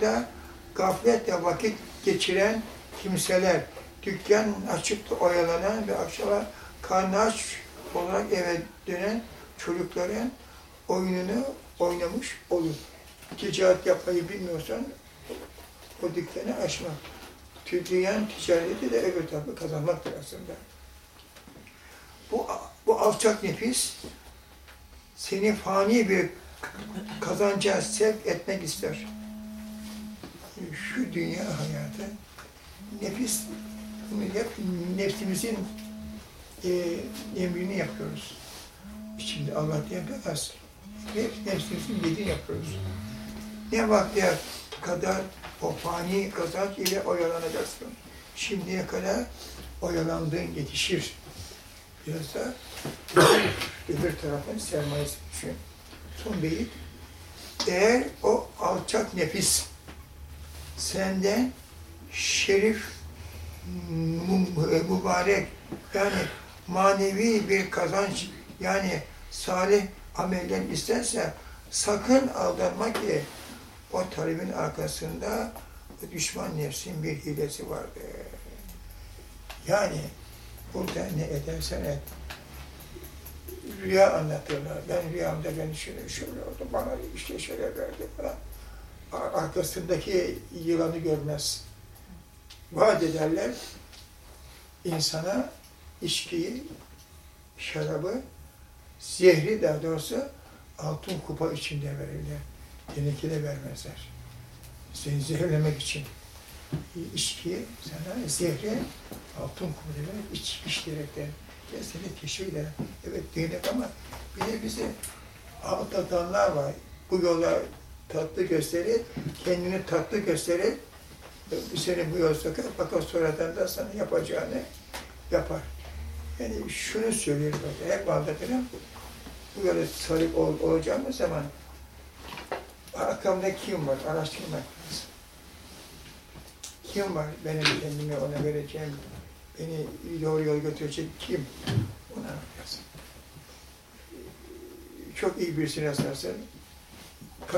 da gafletle vakit geçiren kimseler, dükkan açıp da oyalanan ve akşama karnı olarak eve dönen çocukların oyununu oynamış olur. Ticaret yapmayı bilmiyorsan o dükkanı açma. Dünyanın ticareti de öbür tarafı kazanmaktır aslında. Bu, bu alçak nefis seni fani bir kazanca sevk etmek ister. Şu dünya hayatı nefis hep nefsimizin e, emrini yapıyoruz. İçinde Allah diye bir az. Hep nefsimizin dediğini yapıyoruz. Ne vaktiye kadar o fani kazanç ile oyalanacaksın. Şimdiye kadar oyalandığın yetişir. Biraz da öbür tarafın sermayesi düşün. Son beyit. Eğer o alçak nefis senden şerif, mü- mübarek yani manevi bir kazanç yani salih ameller isterse sakın aldanma ki o talebin arkasında düşman nefsin bir hilesi vardır. Yani burada ne edersen et. Rüya anlatırlar. Ben rüyamda ben şöyle şöyle oldu, bana işte şöyle verdi falan. Arkasındaki yılanı görmez. Vaat ederler insana içkiyi, şarabı, zehri daha doğrusu altın kupa içinde verirler. Tenekede vermezler. Seni zehirlemek için. İçkiyi sana zehri altın kupa verir, iç, iç diyerekten. Ya seni teşvik eder. Evet değnek ama bir de bize aldatanlar var. Bu yola tatlı gösterir, kendini tatlı gösterir. Seni bu yola sokar, fakat sonradan da sana yapacağını yapar. Yani şunu söylüyorum, hep anlatırım. Bu yola sahip ol, olacağımız zaman arkamda kim var, araştırmak lazım. Kim var benim kendimi ona vereceğim, beni doğru yol götürecek kim? Ona lazım. Çok iyi birisine rastlarsın,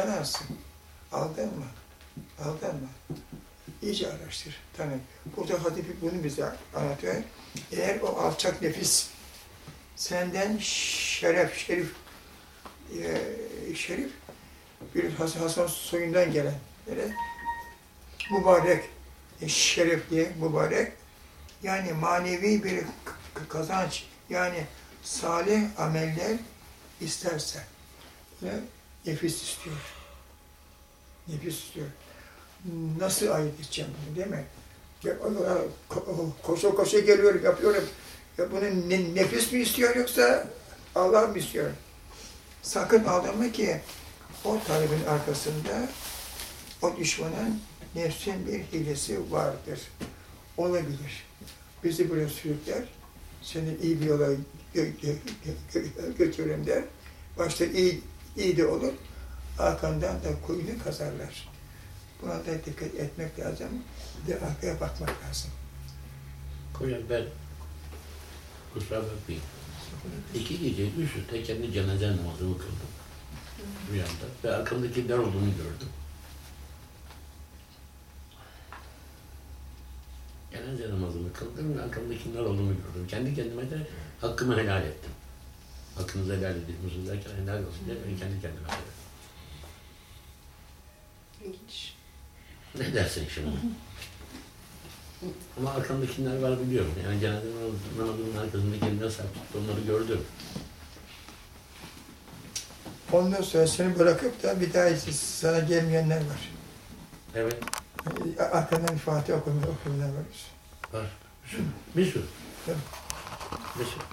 kanarsın. Aldanma, aldanma. İyice araştır, tanı. Burada Hatip bunu bize anlatıyor. Eğer o alçak nefis senden şeref, şerif, e, şerif bir Has- Hasan soyundan gelen böyle mübarek, e, şerefli, mübarek yani manevi bir kazanç yani salih ameller isterse ve nefis istiyor. Nefis istiyor. Nasıl ayırt edeceğim bunu değil mi? Ya, ko- ko- koşa koşa geliyorum, yapıyorum. Ya bunu ne- nefis mi istiyor yoksa Allah mı istiyor? Sakın aldanma ki o talebin arkasında o düşmanın nefsin bir hilesi vardır. Olabilir. Bizi buraya sürükler, seni iyi bir yola gö- der. Başta iyi, iyi de olur, arkandan da kuyunu kazarlar. Buna da dikkat etmek lazım, bir de arkaya bakmak lazım. Hocam ben kusura bakmayın. İki gece üst üste kendi cenaze namazımı kıldım. Rüyamda. Ve arkamdaki ne olduğunu gördüm. Cenaze namazımı kıldım ve arkamdaki ne olduğunu gördüm. Kendi kendime de hakkımı helal ettim. Hakkınızı helal edin. Musunuz derken helal olsun diye ben kendi kendime ettim. İlginç. Ne dersin şimdi? Ama arkamdakiler var biliyorum. Yani cenaze namazının arkasındaki ne sarp tuttu onları gördüm. Ondan sonra seni bırakıp da bir daha sana gelmeyenler var. Evet. Arkadan bir Fatih okumaya okuyanlar var. Var. Bir sürü. Evet. Bir sürü.